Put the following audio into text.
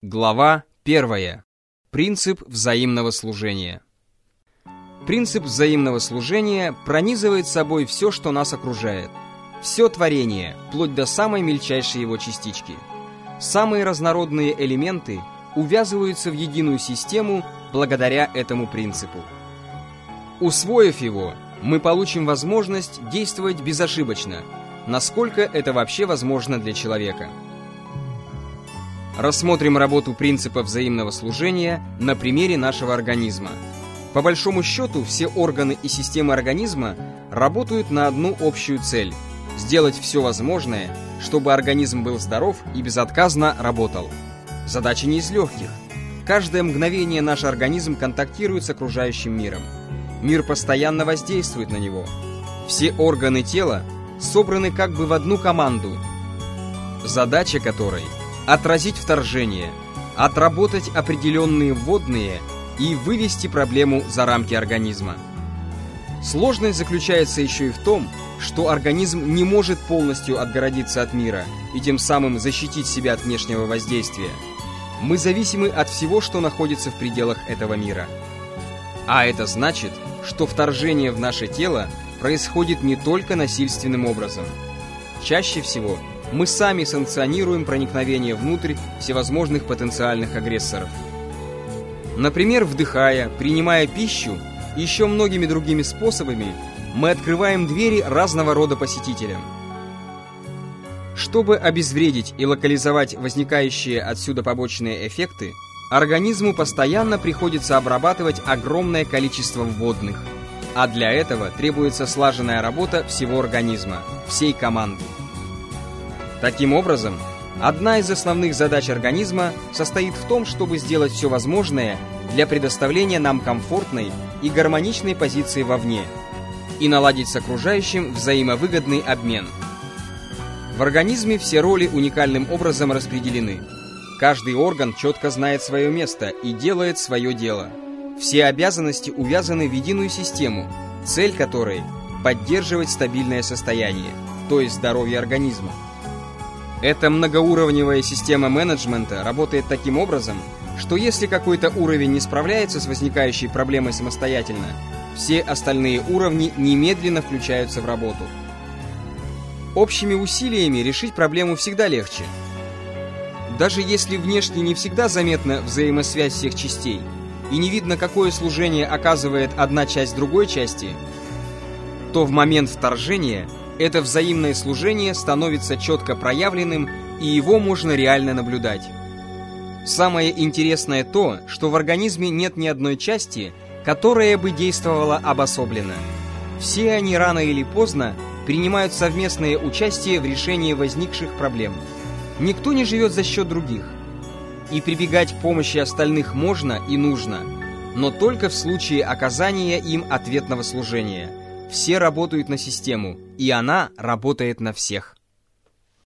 Глава 1. Принцип взаимного служения. Принцип взаимного служения пронизывает собой все, что нас окружает. Все творение, вплоть до самой мельчайшей его частички. Самые разнородные элементы увязываются в единую систему благодаря этому принципу. Усвоив его, мы получим возможность действовать безошибочно, насколько это вообще возможно для человека – Рассмотрим работу принципа взаимного служения на примере нашего организма. По большому счету, все органы и системы организма работают на одну общую цель – сделать все возможное, чтобы организм был здоров и безотказно работал. Задача не из легких. Каждое мгновение наш организм контактирует с окружающим миром. Мир постоянно воздействует на него. Все органы тела собраны как бы в одну команду, задача которой – отразить вторжение, отработать определенные вводные и вывести проблему за рамки организма. Сложность заключается еще и в том, что организм не может полностью отгородиться от мира и тем самым защитить себя от внешнего воздействия. Мы зависимы от всего, что находится в пределах этого мира. А это значит, что вторжение в наше тело происходит не только насильственным образом. Чаще всего мы сами санкционируем проникновение внутрь всевозможных потенциальных агрессоров. Например, вдыхая, принимая пищу и еще многими другими способами, мы открываем двери разного рода посетителям. Чтобы обезвредить и локализовать возникающие отсюда побочные эффекты, организму постоянно приходится обрабатывать огромное количество вводных, а для этого требуется слаженная работа всего организма, всей команды. Таким образом, одна из основных задач организма состоит в том, чтобы сделать все возможное для предоставления нам комфортной и гармоничной позиции вовне и наладить с окружающим взаимовыгодный обмен. В организме все роли уникальным образом распределены. Каждый орган четко знает свое место и делает свое дело. Все обязанности увязаны в единую систему, цель которой – поддерживать стабильное состояние, то есть здоровье организма. Эта многоуровневая система менеджмента работает таким образом, что если какой-то уровень не справляется с возникающей проблемой самостоятельно, все остальные уровни немедленно включаются в работу. Общими усилиями решить проблему всегда легче. Даже если внешне не всегда заметна взаимосвязь всех частей, и не видно, какое служение оказывает одна часть другой части, то в момент вторжения – это взаимное служение становится четко проявленным, и его можно реально наблюдать. Самое интересное то, что в организме нет ни одной части, которая бы действовала обособленно. Все они рано или поздно принимают совместное участие в решении возникших проблем. Никто не живет за счет других. И прибегать к помощи остальных можно и нужно, но только в случае оказания им ответного служения – все работают на систему, и она работает на всех.